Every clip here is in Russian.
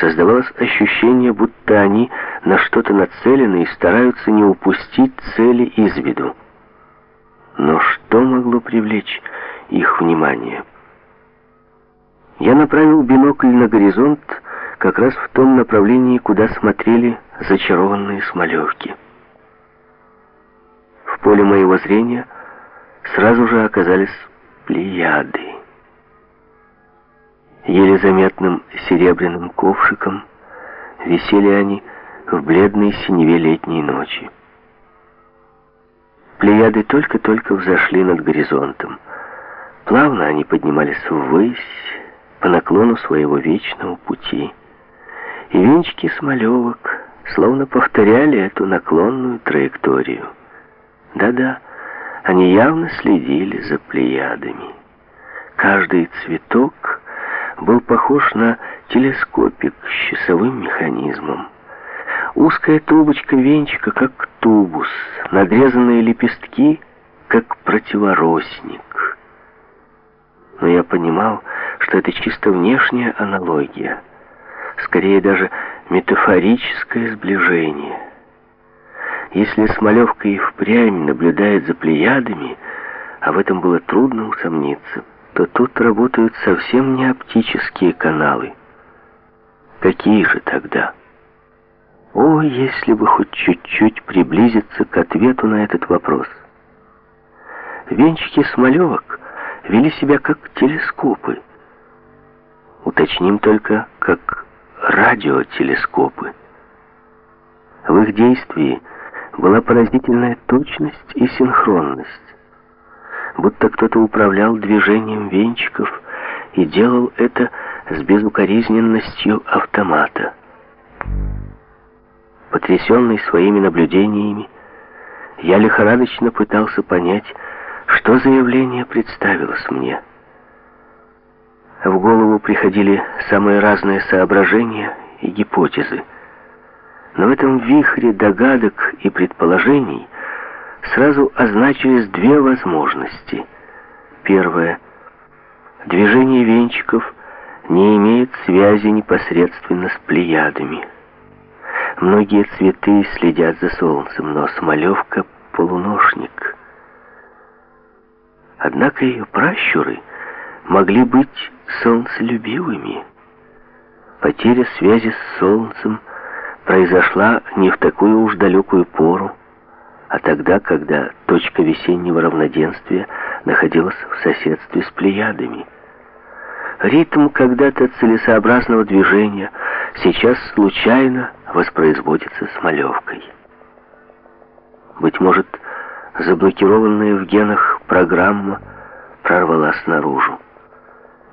Создавалось ощущение, будто они на что-то нацелены и стараются не упустить цели из виду. Но что могло привлечь их внимание? Я направил бинокль на горизонт как раз в том направлении, куда смотрели зачарованные смолевки. В поле моего зрения сразу же оказались плеяды. Еле заметным серебряным ковшиком висели они в бледной синеве летней ночи. Плеяды только-только взошли над горизонтом. Плавно они поднимались ввысь по наклону своего вечного пути. И венчики смолевок словно повторяли эту наклонную траекторию. Да-да, они явно следили за плеядами. Каждый цветок был похож на телескопик с часовым механизмом. Узкая трубочка венчика, как тубус, надрезанные лепестки, как противоросник. Но я понимал, что это чисто внешняя аналогия, скорее даже метафорическое сближение. Если Смолевка и впрямь наблюдает за плеядами, а в этом было трудно усомниться, то тут работают совсем не оптические каналы. Какие же тогда? О, если бы хоть чуть-чуть приблизиться к ответу на этот вопрос. Венчики смолевок вели себя как телескопы. Уточним только, как радиотелескопы. В их действии была поразительная точность и синхронность будто кто-то управлял движением венчиков и делал это с безукоризненностью автомата. Потрясенный своими наблюдениями, я лихорадочно пытался понять, что за явление представилось мне. В голову приходили самые разные соображения и гипотезы. Но в этом вихре догадок и предположений – сразу означились две возможности. Первое. Движение венчиков не имеет связи непосредственно с плеядами. Многие цветы следят за солнцем, но смолевка — полуношник. Однако ее пращуры могли быть солнцелюбивыми. Потеря связи с солнцем произошла не в такую уж далекую пору, а тогда, когда точка весеннего равноденствия находилась в соседстве с плеядами. Ритм когда-то целесообразного движения сейчас случайно воспроизводится смолевкой. Быть может, заблокированная в генах программа прорвалась наружу.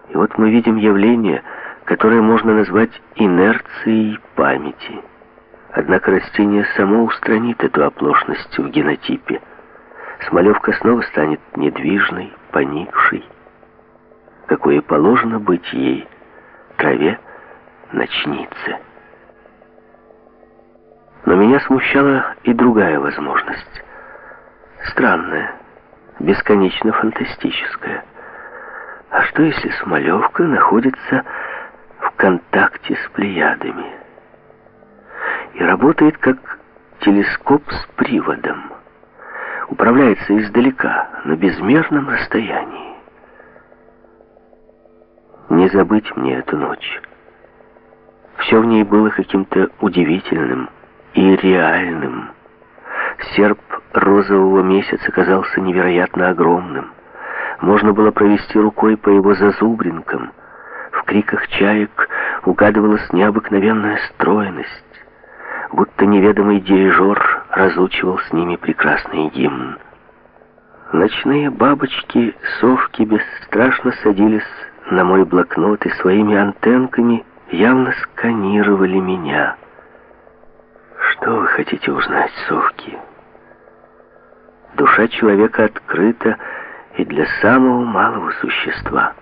И вот мы видим явление, которое можно назвать инерцией памяти – Однако растение само устранит эту оплошность в генотипе. Смолевка снова станет недвижной, поникшей, какое положено быть ей, траве, ночнице. Но меня смущала и другая возможность. Странная, бесконечно фантастическая. А что если Смолевка находится в контакте с плеядами? и работает как телескоп с приводом. Управляется издалека, на безмерном расстоянии. Не забыть мне эту ночь. Все в ней было каким-то удивительным и реальным. Серп розового месяца казался невероятно огромным. Можно было провести рукой по его зазубринкам. В криках чаек угадывалась необыкновенная стройность будто неведомый дирижер разучивал с ними прекрасный гимн. Ночные бабочки, совки бесстрашно садились на мой блокнот и своими антенками явно сканировали меня. Что вы хотите узнать, совки? Душа человека открыта и для самого малого существа.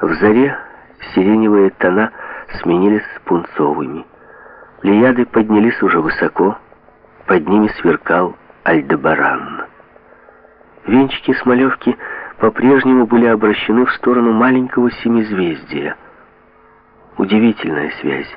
В заре сиреневые тона — сменились пунцовыми. Плеяды поднялись уже высоко, под ними сверкал Альдебаран. Венчики смолевки по-прежнему были обращены в сторону маленького семизвездия. Удивительная связь.